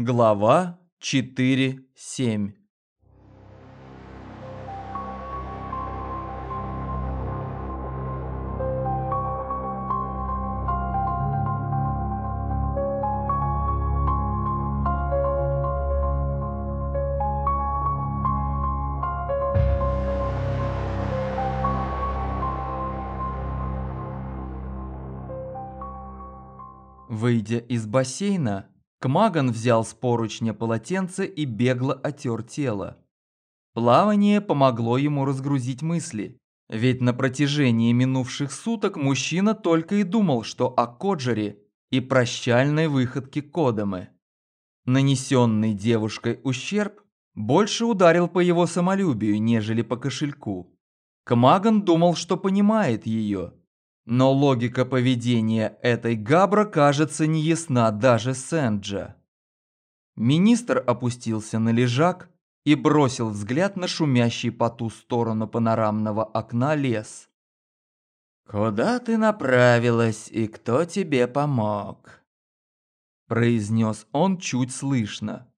Глава 4.7 Выйдя из бассейна, Кмаган взял с поручня полотенце и бегло отер тело. Плавание помогло ему разгрузить мысли, ведь на протяжении минувших суток мужчина только и думал, что о Коджере и прощальной выходке Кодамы. Нанесенный девушкой ущерб больше ударил по его самолюбию, нежели по кошельку. Кмаган думал, что понимает ее, но логика поведения этой Габра, кажется, не ясна даже Сэнджа. Министр опустился на лежак и бросил взгляд на шумящий по ту сторону панорамного окна лес. «Куда ты направилась и кто тебе помог?» произнес он чуть слышно.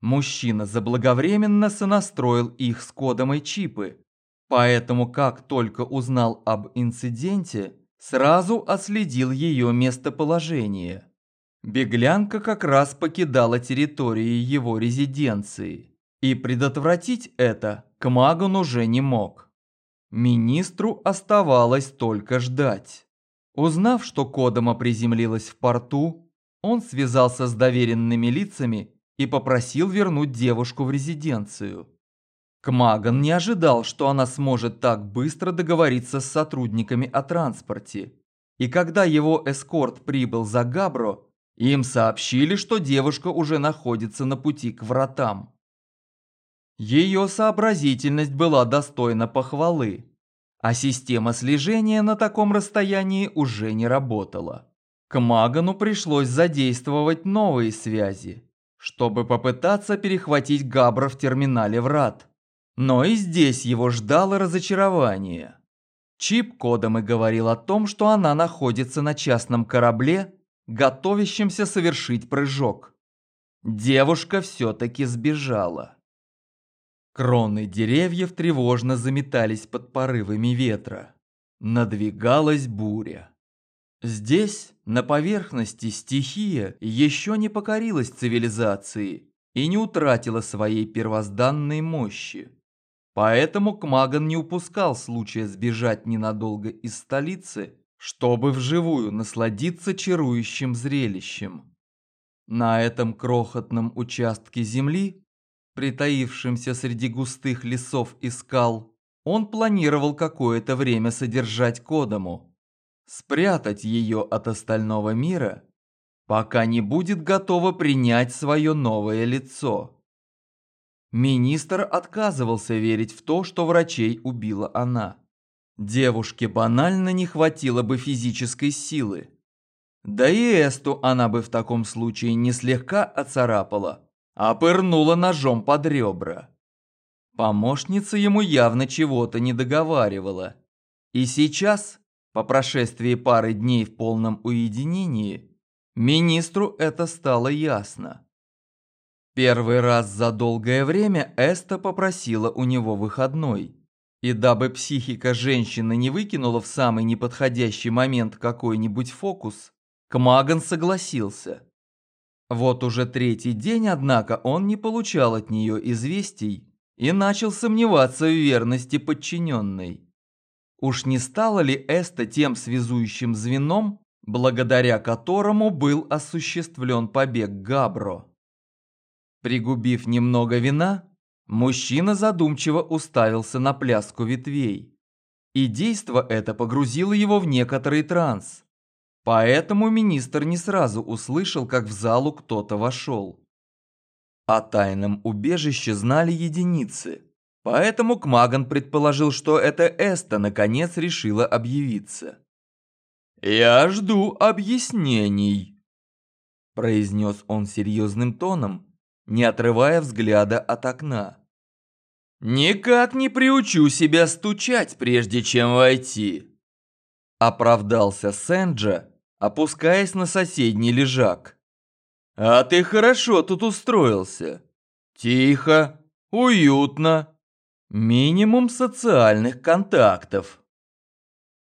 Мужчина заблаговременно сонастроил их с кодом и чипы, поэтому как только узнал об инциденте, сразу отследил ее местоположение. Беглянка как раз покидала территорию его резиденции, и предотвратить это Кмагон уже не мог. Министру оставалось только ждать. Узнав, что Кодома приземлилась в порту, он связался с доверенными лицами и попросил вернуть девушку в резиденцию. Кмаган не ожидал, что она сможет так быстро договориться с сотрудниками о транспорте. И когда его эскорт прибыл за Габро, им сообщили, что девушка уже находится на пути к вратам. Ее сообразительность была достойна похвалы, а система слежения на таком расстоянии уже не работала. К Магану пришлось задействовать новые связи, чтобы попытаться перехватить Габро в терминале врат. Но и здесь его ждало разочарование. Чип кодом и говорил о том, что она находится на частном корабле, готовящемся совершить прыжок. Девушка все-таки сбежала. Кроны деревьев тревожно заметались под порывами ветра. Надвигалась буря. Здесь, на поверхности, стихия еще не покорилась цивилизации и не утратила своей первозданной мощи. Поэтому Кмаган не упускал случая сбежать ненадолго из столицы, чтобы вживую насладиться чарующим зрелищем. На этом крохотном участке земли, притаившемся среди густых лесов и скал, он планировал какое-то время содержать Кодому, спрятать ее от остального мира, пока не будет готова принять свое новое лицо. Министр отказывался верить в то, что врачей убила она. Девушке банально не хватило бы физической силы. Да и Эсту она бы в таком случае не слегка оцарапала, а пырнула ножом под ребра. Помощница ему явно чего-то не договаривала. И сейчас, по прошествии пары дней в полном уединении, министру это стало ясно. Первый раз за долгое время Эста попросила у него выходной. И дабы психика женщины не выкинула в самый неподходящий момент какой-нибудь фокус, Кмаган согласился. Вот уже третий день, однако, он не получал от нее известий и начал сомневаться в верности подчиненной. Уж не стала ли Эста тем связующим звеном, благодаря которому был осуществлен побег Габро? Пригубив немного вина, мужчина задумчиво уставился на пляску ветвей. И действо это погрузило его в некоторый транс. Поэтому министр не сразу услышал, как в залу кто-то вошел. О тайном убежище знали единицы, поэтому Кмаган предположил, что это Эста наконец решила объявиться. «Я жду объяснений», – произнес он серьезным тоном, не отрывая взгляда от окна. «Никак не приучу себя стучать, прежде чем войти», – оправдался Сэнджа, опускаясь на соседний лежак. А ты хорошо тут устроился. Тихо, уютно. Минимум социальных контактов.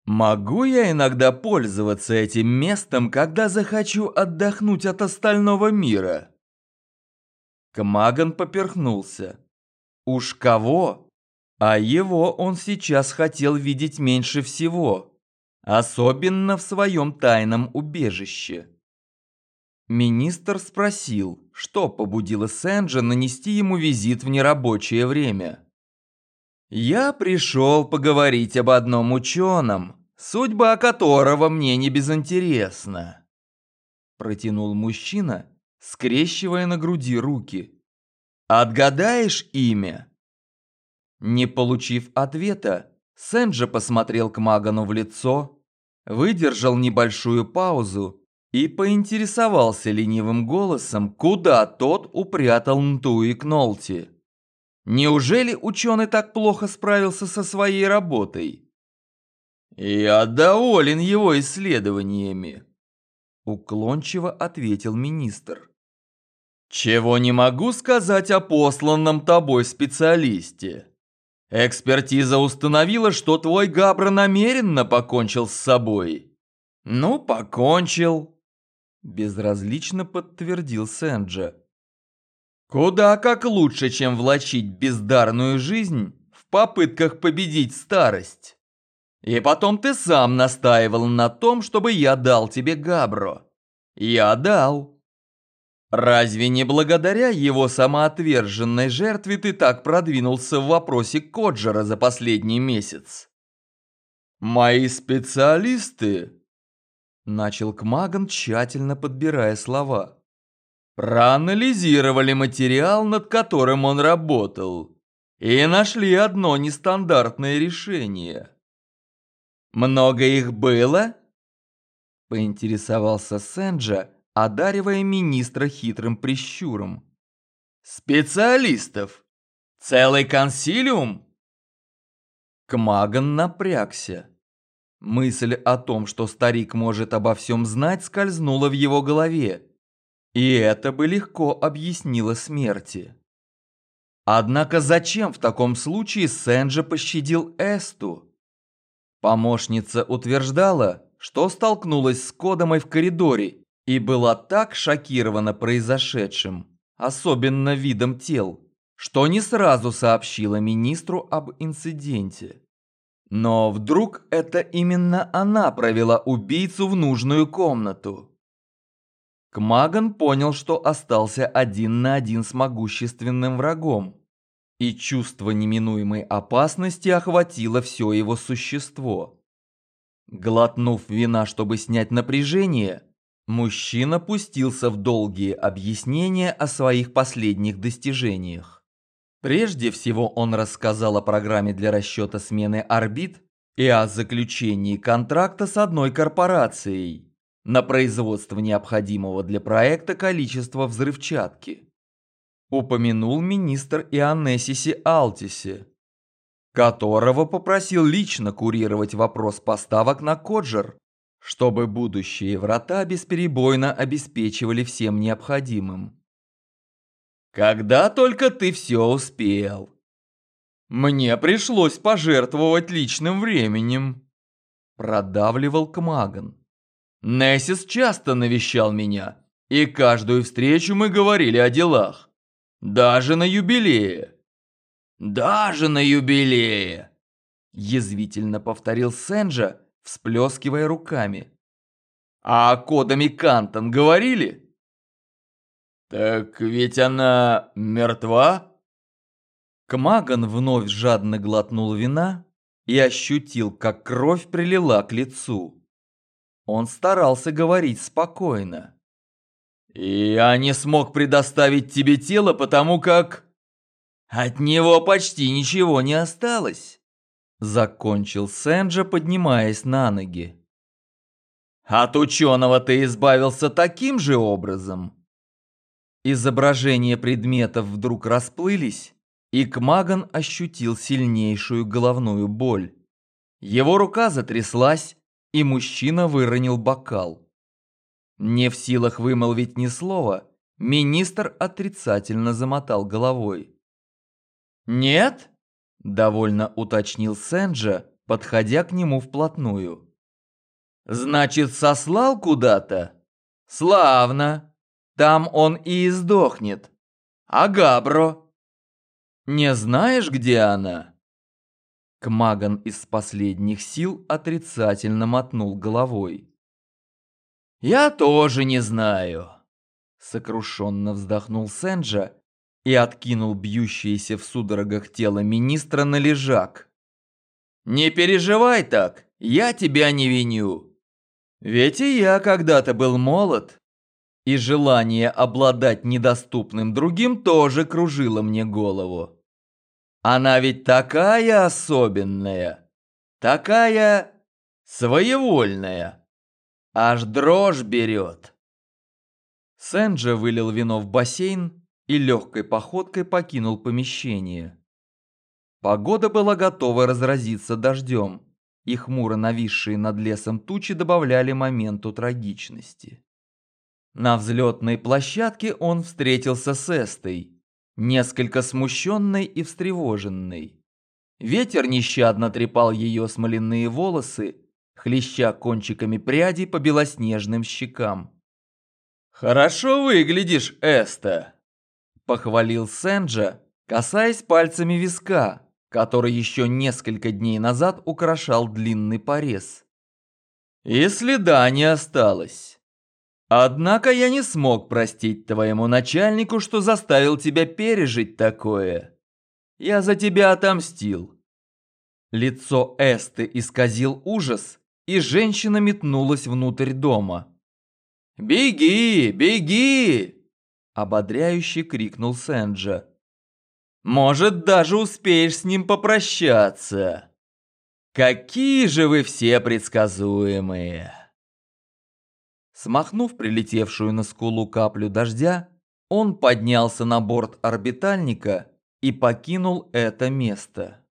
Могу я иногда пользоваться этим местом, когда захочу отдохнуть от остального мира? Кмаган поперхнулся. Уж кого? А его он сейчас хотел видеть меньше всего. Особенно в своем тайном убежище. Министр спросил, что побудило Сэнджа нанести ему визит в нерабочее время. «Я пришел поговорить об одном ученом, судьба которого мне не безинтересна», протянул мужчина, скрещивая на груди руки. «Отгадаешь имя?» Не получив ответа, Сэнджа посмотрел к Магану в лицо, выдержал небольшую паузу и поинтересовался ленивым голосом, куда тот упрятал Нтуи Кнолти. Неужели ученый так плохо справился со своей работой? «Я доволен его исследованиями», – уклончиво ответил министр. «Чего не могу сказать о посланном тобой специалисте. Экспертиза установила, что твой Габра намеренно покончил с собой». «Ну, покончил», Безразлично подтвердил Сэнджа. Куда как лучше, чем влачить бездарную жизнь в попытках победить старость. И потом ты сам настаивал на том, чтобы я дал тебе Габро. Я дал. Разве не благодаря его самоотверженной жертве ты так продвинулся в вопросе Коджера за последний месяц? Мои специалисты Начал Кмаган, тщательно подбирая слова. Проанализировали материал, над которым он работал, и нашли одно нестандартное решение. «Много их было?» Поинтересовался Сенджа, одаривая министра хитрым прищуром. «Специалистов! Целый консилиум?» Кмаган напрягся. Мысль о том, что старик может обо всем знать, скользнула в его голове. И это бы легко объяснило смерти. Однако зачем в таком случае Сэнджа пощадил Эсту? Помощница утверждала, что столкнулась с Кодомой в коридоре и была так шокирована произошедшим, особенно видом тел, что не сразу сообщила министру об инциденте. Но вдруг это именно она провела убийцу в нужную комнату? Кмаган понял, что остался один на один с могущественным врагом, и чувство неминуемой опасности охватило все его существо. Глотнув вина, чтобы снять напряжение, мужчина пустился в долгие объяснения о своих последних достижениях. Прежде всего он рассказал о программе для расчета смены орбит и о заключении контракта с одной корпорацией на производство необходимого для проекта количества взрывчатки. Упомянул министр Ионесиси Алтисе, которого попросил лично курировать вопрос поставок на Коджер, чтобы будущие врата бесперебойно обеспечивали всем необходимым. Когда только ты все успел. Мне пришлось пожертвовать личным временем. Продавливал Кмаган. Нессис часто навещал меня, и каждую встречу мы говорили о делах. Даже на юбилее. Даже на юбилее. Язвительно повторил Сенджа, всплескивая руками. А Кодами Кантон говорили? «Так ведь она мертва?» Кмаган вновь жадно глотнул вина и ощутил, как кровь прилила к лицу. Он старался говорить спокойно. «Я не смог предоставить тебе тело, потому как...» «От него почти ничего не осталось», — закончил Сэнджа, поднимаясь на ноги. «От ученого ты избавился таким же образом?» Изображения предметов вдруг расплылись, и Кмаган ощутил сильнейшую головную боль. Его рука затряслась, и мужчина выронил бокал. Не в силах вымолвить ни слова, Министр отрицательно замотал головой. «Нет?» – довольно уточнил Сенджа, подходя к нему вплотную. «Значит, сослал куда-то? Славно! Там он и издохнет. А Габро? Не знаешь, где она?» Кмаган из последних сил отрицательно мотнул головой. «Я тоже не знаю», — сокрушенно вздохнул Сенджа и откинул бьющееся в судорогах тело министра на лежак. «Не переживай так, я тебя не виню. Ведь и я когда-то был молод, и желание обладать недоступным другим тоже кружило мне голову. Она ведь такая особенная, такая своевольная, аж дрожь берет». Сенджа вылил вино в бассейн и легкой походкой покинул помещение. Погода была готова разразиться дождем, и хмуро нависшие над лесом тучи добавляли моменту трагичности. На взлетной площадке он встретился с Эстой, несколько смущенной и встревоженной. Ветер нещадно трепал ее смоляные волосы, хлеща кончиками прядей по белоснежным щекам. «Хорошо выглядишь, Эста!» Похвалил Сенджа, касаясь пальцами виска, который еще несколько дней назад украшал длинный порез. И следа не осталось. Однако я не смог простить твоему начальнику, что заставил тебя пережить такое. Я за тебя отомстил. Лицо Эсты исказил ужас, и женщина метнулась внутрь дома. «Беги, беги!» Ободряюще крикнул Сэнджа. «Может, даже успеешь с ним попрощаться. Какие же вы все предсказуемые!» Смахнув прилетевшую на скулу каплю дождя, он поднялся на борт орбитальника и покинул это место.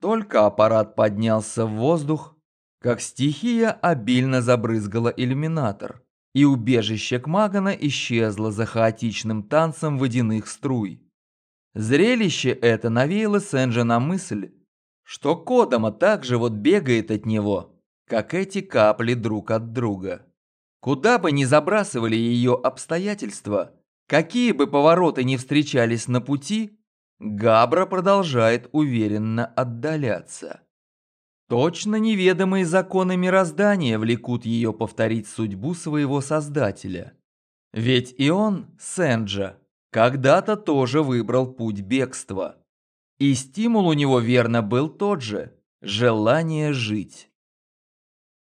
Только аппарат поднялся в воздух, как стихия обильно забрызгала иллюминатор и убежище Кмагана исчезло за хаотичным танцем водяных струй. Зрелище это навеяло Сенджа на мысль, что Кодома также вот бегает от него, как эти капли друг от друга. Куда бы ни забрасывали ее обстоятельства, какие бы повороты ни встречались на пути, Габра продолжает уверенно отдаляться. Точно неведомые законы мироздания влекут ее повторить судьбу своего создателя. Ведь и он, Сенджа, когда-то тоже выбрал путь бегства. И стимул у него верно был тот же – желание жить.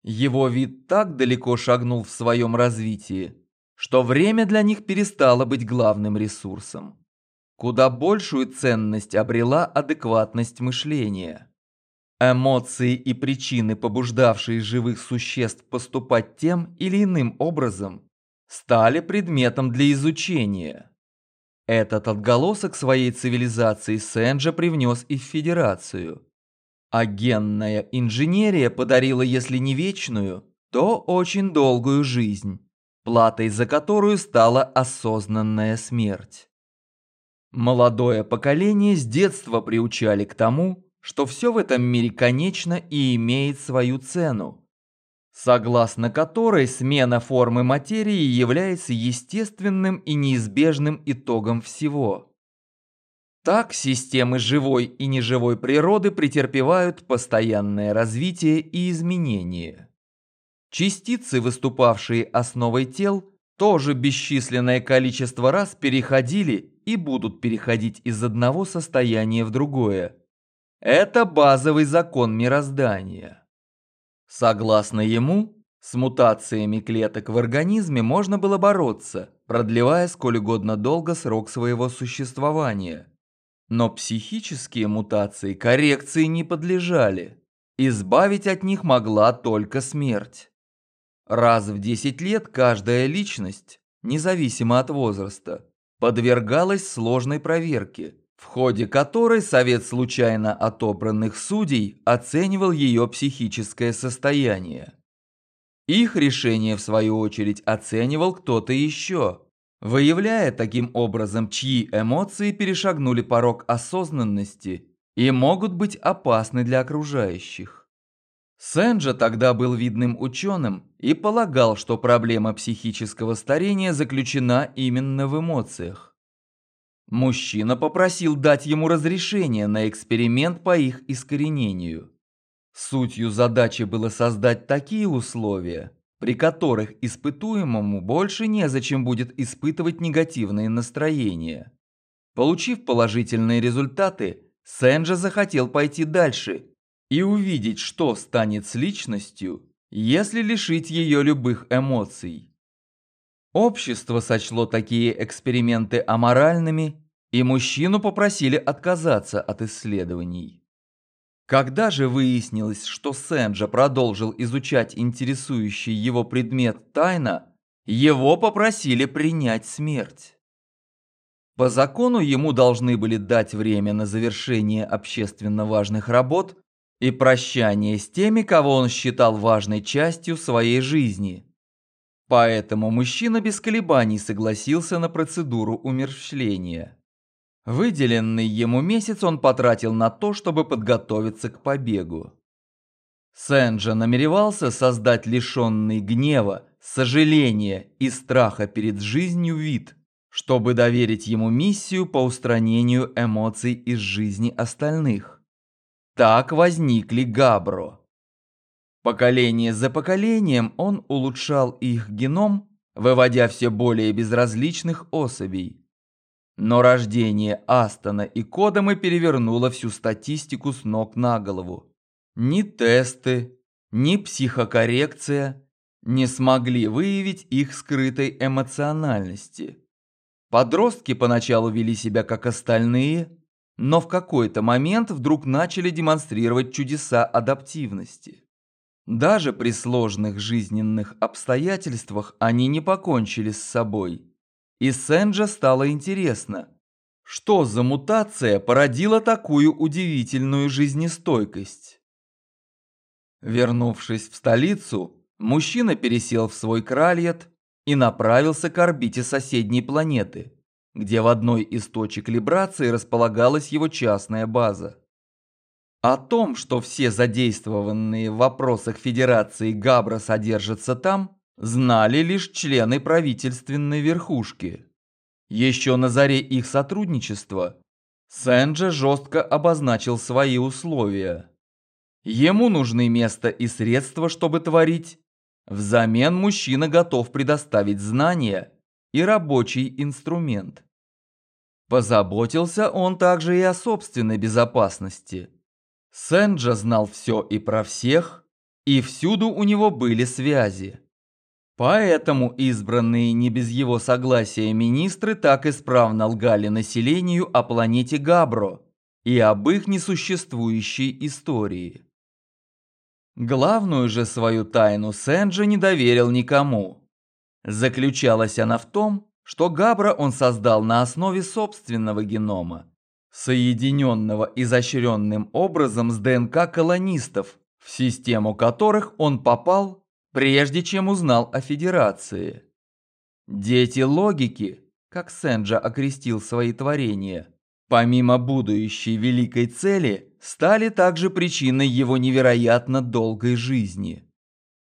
Его вид так далеко шагнул в своем развитии, что время для них перестало быть главным ресурсом. Куда большую ценность обрела адекватность мышления. Эмоции и причины, побуждавшие живых существ поступать тем или иным образом, стали предметом для изучения. Этот отголосок своей цивилизации Сенджа привнес и в Федерацию. А генная инженерия подарила, если не вечную, то очень долгую жизнь, платой за которую стала осознанная смерть. Молодое поколение с детства приучали к тому, что все в этом мире конечно и имеет свою цену, согласно которой смена формы материи является естественным и неизбежным итогом всего. Так системы живой и неживой природы претерпевают постоянное развитие и изменение. Частицы, выступавшие основой тел, тоже бесчисленное количество раз переходили и будут переходить из одного состояния в другое. Это базовый закон мироздания. Согласно ему, с мутациями клеток в организме можно было бороться, продлевая сколь угодно долго срок своего существования. Но психические мутации коррекции не подлежали. Избавить от них могла только смерть. Раз в 10 лет каждая личность, независимо от возраста, подвергалась сложной проверке – в ходе которой совет случайно отобранных судей оценивал ее психическое состояние. Их решение, в свою очередь, оценивал кто-то еще, выявляя таким образом, чьи эмоции перешагнули порог осознанности и могут быть опасны для окружающих. Сенджа тогда был видным ученым и полагал, что проблема психического старения заключена именно в эмоциях. Мужчина попросил дать ему разрешение на эксперимент по их искоренению. Сутью задачи было создать такие условия, при которых испытуемому больше незачем будет испытывать негативные настроения. Получив положительные результаты, Сенджа захотел пойти дальше и увидеть, что станет с личностью, если лишить ее любых эмоций. Общество сочло такие эксперименты аморальными, и мужчину попросили отказаться от исследований. Когда же выяснилось, что Сенджа продолжил изучать интересующий его предмет тайно, его попросили принять смерть. По закону ему должны были дать время на завершение общественно важных работ и прощание с теми, кого он считал важной частью своей жизни. Поэтому мужчина без колебаний согласился на процедуру умерщвления. Выделенный ему месяц он потратил на то, чтобы подготовиться к побегу. Сенджа намеревался создать лишенный гнева, сожаления и страха перед жизнью вид, чтобы доверить ему миссию по устранению эмоций из жизни остальных. Так возникли Габро. Поколение за поколением он улучшал их геном, выводя все более безразличных особей. Но рождение Астона и Кодамы перевернуло всю статистику с ног на голову. Ни тесты, ни психокоррекция не смогли выявить их скрытой эмоциональности. Подростки поначалу вели себя как остальные, но в какой-то момент вдруг начали демонстрировать чудеса адаптивности. Даже при сложных жизненных обстоятельствах они не покончили с собой. И Сенджа стало интересно, что за мутация породила такую удивительную жизнестойкость. Вернувшись в столицу, мужчина пересел в свой кральет и направился к орбите соседней планеты, где в одной из точек либрации располагалась его частная база. О том, что все задействованные в вопросах Федерации Габра содержатся там, знали лишь члены правительственной верхушки. Еще на заре их сотрудничества Сенджа жестко обозначил свои условия. Ему нужны место и средства, чтобы творить. Взамен мужчина готов предоставить знания и рабочий инструмент. Позаботился он также и о собственной безопасности. Сенджа знал все и про всех, и всюду у него были связи. Поэтому избранные не без его согласия министры так исправно лгали населению о планете Габро и об их несуществующей истории. Главную же свою тайну Сенджи не доверил никому. Заключалась она в том, что Габра он создал на основе собственного генома, соединенного изощренным образом с ДНК колонистов, в систему которых он попал прежде чем узнал о Федерации. Дети логики, как Сенджа окрестил свои творения, помимо будущей великой цели, стали также причиной его невероятно долгой жизни.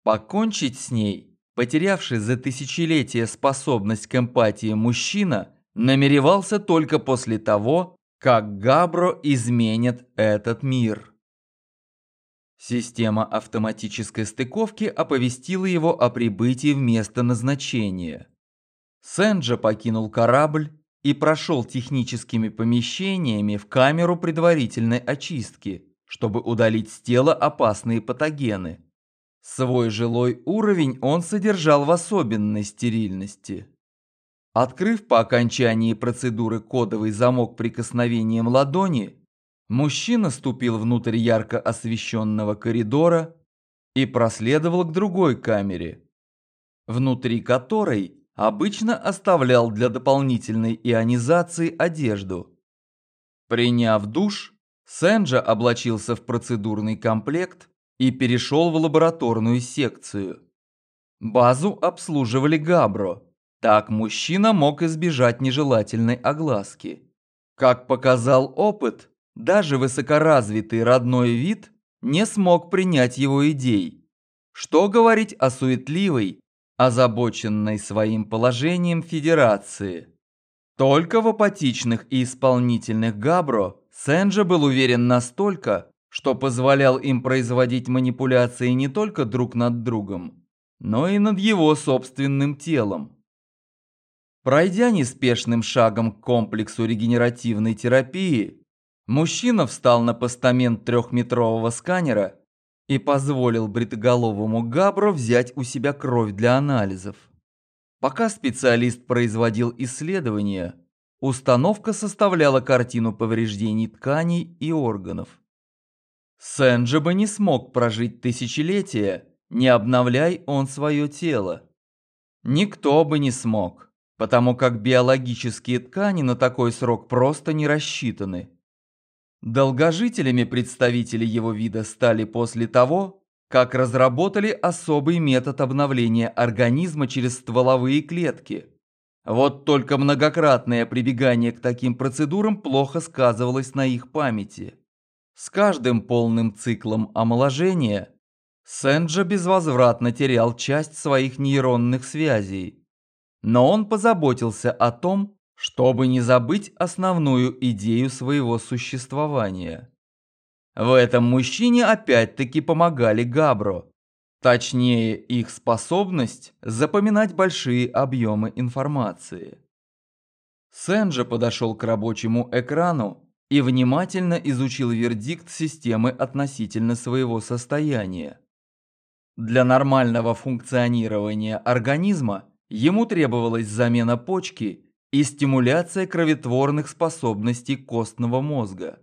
Покончить с ней, потерявший за тысячелетия способность к эмпатии мужчина, намеревался только после того, как Габро изменит этот мир. Система автоматической стыковки оповестила его о прибытии в место назначения. Сенджа покинул корабль и прошел техническими помещениями в камеру предварительной очистки, чтобы удалить с тела опасные патогены. Свой жилой уровень он содержал в особенной стерильности. Открыв по окончании процедуры кодовый замок прикосновением ладони, Мужчина ступил внутрь ярко освещенного коридора и проследовал к другой камере, внутри которой обычно оставлял для дополнительной ионизации одежду. Приняв душ, Сенджа облачился в процедурный комплект и перешел в лабораторную секцию. Базу обслуживали Габро, Так мужчина мог избежать нежелательной огласки. Как показал опыт, даже высокоразвитый родной вид не смог принять его идей. Что говорить о суетливой, озабоченной своим положением федерации? Только в апатичных и исполнительных Габро Сенджа был уверен настолько, что позволял им производить манипуляции не только друг над другом, но и над его собственным телом. Пройдя неспешным шагом к комплексу регенеративной терапии, мужчина встал на постамент трехметрового сканера и позволил бритоголовому Габро взять у себя кровь для анализов. Пока специалист производил исследования, установка составляла картину повреждений тканей и органов. Сенджи бы не смог прожить тысячелетия, не обновляй он свое тело. Никто бы не смог потому как биологические ткани на такой срок просто не рассчитаны. Долгожителями представители его вида стали после того, как разработали особый метод обновления организма через стволовые клетки. Вот только многократное прибегание к таким процедурам плохо сказывалось на их памяти. С каждым полным циклом омоложения Сенджа безвозвратно терял часть своих нейронных связей. Но он позаботился о том, чтобы не забыть основную идею своего существования. В этом мужчине опять-таки помогали Габро. Точнее, их способность запоминать большие объемы информации. Сенджа подошел к рабочему экрану и внимательно изучил вердикт системы относительно своего состояния. Для нормального функционирования организма Ему требовалась замена почки и стимуляция кроветворных способностей костного мозга.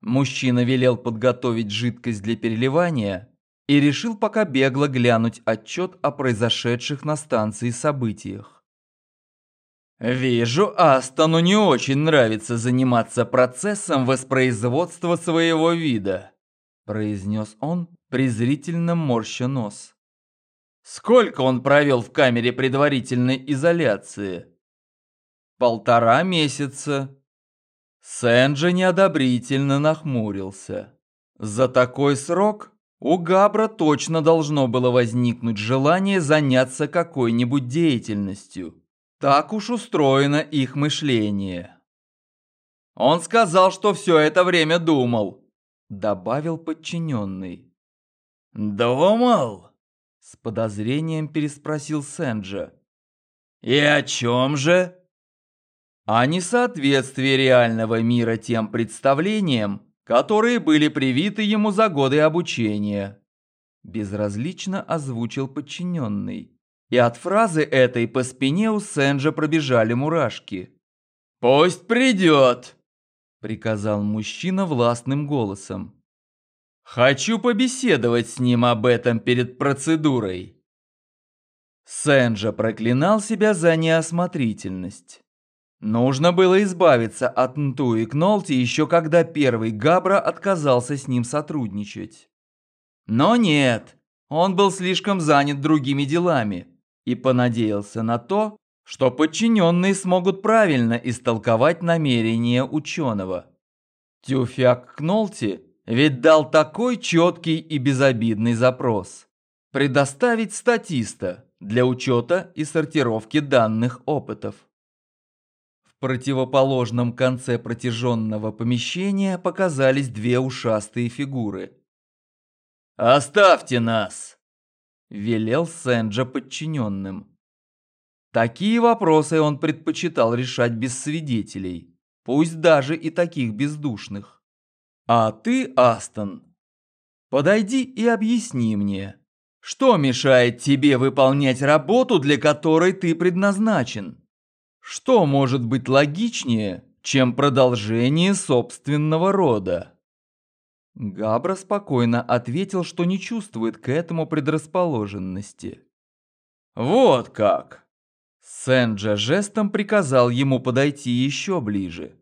Мужчина велел подготовить жидкость для переливания и решил пока бегло глянуть отчет о произошедших на станции событиях. «Вижу, Астону не очень нравится заниматься процессом воспроизводства своего вида», произнес он, презрительно морща нос. Сколько он провел в камере предварительной изоляции? Полтора месяца. Сэнджи неодобрительно нахмурился. За такой срок у Габра точно должно было возникнуть желание заняться какой-нибудь деятельностью. Так уж устроено их мышление. Он сказал, что все это время думал, добавил подчиненный. Думал? С подозрением переспросил Сэнджа. «И о чем же?» «О несоответствии реального мира тем представлениям, которые были привиты ему за годы обучения», безразлично озвучил подчиненный. И от фразы этой по спине у Сэнджа пробежали мурашки. «Пусть придет!» – приказал мужчина властным голосом. Хочу побеседовать с ним об этом перед процедурой. Сенджа проклинал себя за неосмотрительность. Нужно было избавиться от Нту и Кнолти еще когда первый Габра отказался с ним сотрудничать. Но нет, он был слишком занят другими делами и понадеялся на то, что подчиненные смогут правильно истолковать намерения ученого. Тюфяк Кнолти ведь дал такой четкий и безобидный запрос. Предоставить статиста для учета и сортировки данных опытов. В противоположном конце протяженного помещения показались две ушастые фигуры. «Оставьте нас!» – велел Сенджа подчиненным. Такие вопросы он предпочитал решать без свидетелей, пусть даже и таких бездушных. А ты, Астон, подойди и объясни мне, что мешает тебе выполнять работу, для которой ты предназначен? Что может быть логичнее, чем продолжение собственного рода? Габра спокойно ответил, что не чувствует к этому предрасположенности. «Вот как!» Сенджа жестом приказал ему подойти еще ближе.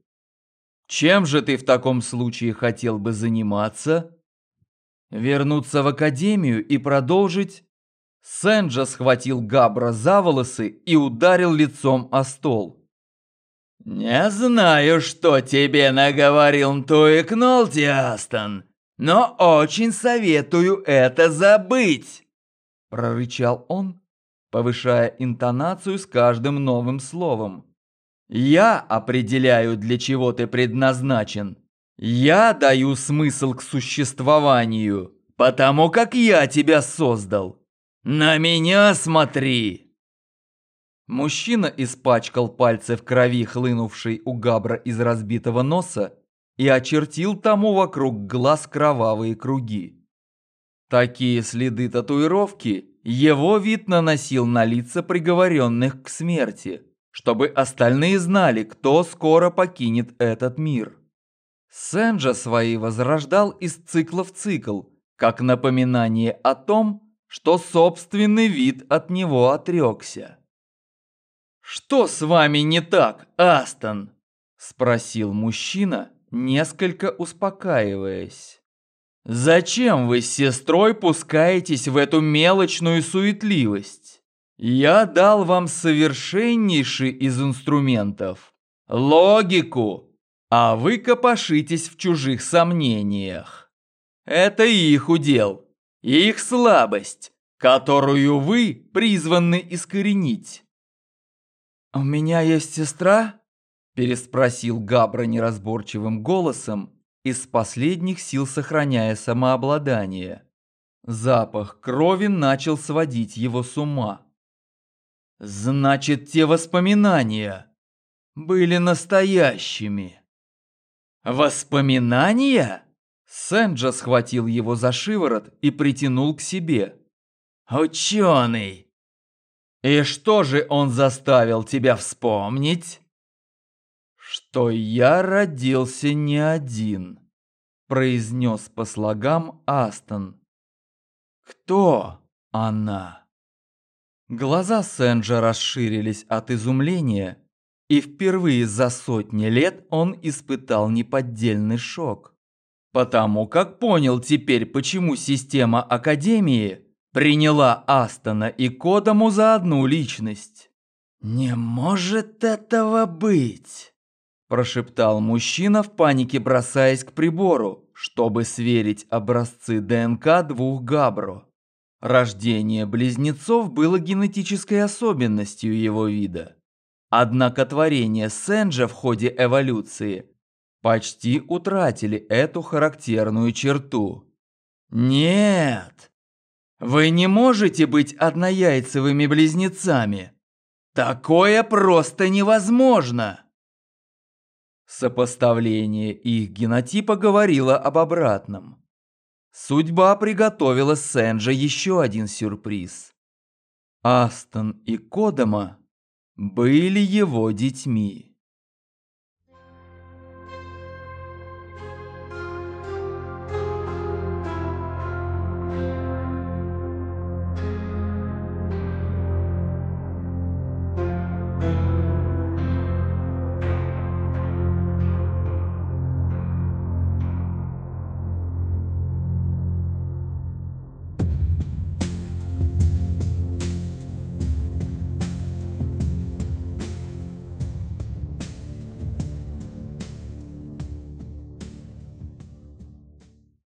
Чем же ты в таком случае хотел бы заниматься? Вернуться в академию и продолжить? Сенджа схватил Габра за волосы и ударил лицом о стол. «Не знаю, что тебе наговорил Нтуик Нолти, Астон, но очень советую это забыть!» Прорычал он, повышая интонацию с каждым новым словом. «Я определяю, для чего ты предназначен. Я даю смысл к существованию, потому как я тебя создал. На меня смотри!» Мужчина испачкал пальцы в крови, хлынувшей у Габра из разбитого носа, и очертил тому вокруг глаз кровавые круги. Такие следы татуировки его вид наносил на лица приговоренных к смерти, чтобы остальные знали, кто скоро покинет этот мир. Сенджа свои возрождал из цикла в цикл, как напоминание о том, что собственный вид от него отрекся. «Что с вами не так, Астон?» – спросил мужчина, несколько успокаиваясь. «Зачем вы с сестрой пускаетесь в эту мелочную суетливость? Я дал вам совершеннейший из инструментов – логику, а вы копошитесь в чужих сомнениях. Это их удел, их слабость, которую вы призваны искоренить. «У меня есть сестра?» – переспросил Габра неразборчивым голосом, из последних сил сохраняя самообладание. Запах крови начал сводить его с ума. «Значит, те воспоминания были настоящими». «Воспоминания?» Сэнджа схватил его за шиворот и притянул к себе. «Ученый, и что же он заставил тебя вспомнить? Что я родился не один, произнес по слогам Астон. Кто она? Глаза Сенджа расширились от изумления, и впервые за сотни лет он испытал неподдельный шок. Потому как понял теперь, почему система Академии приняла Астона и Кодому за одну личность. «Не может этого быть!» Прошептал мужчина в панике, бросаясь к прибору, чтобы сверить образцы ДНК двух Габро. Рождение близнецов было генетической особенностью его вида. Однако творения Сенджа в ходе эволюции почти утратили эту характерную черту. Нет, вы не можете быть однояйцевыми близнецами. Такое просто невозможно. Сопоставление их генотипа говорило об обратном. Судьба приготовила Сенджа еще один сюрприз. Астон и Кодама были его детьми.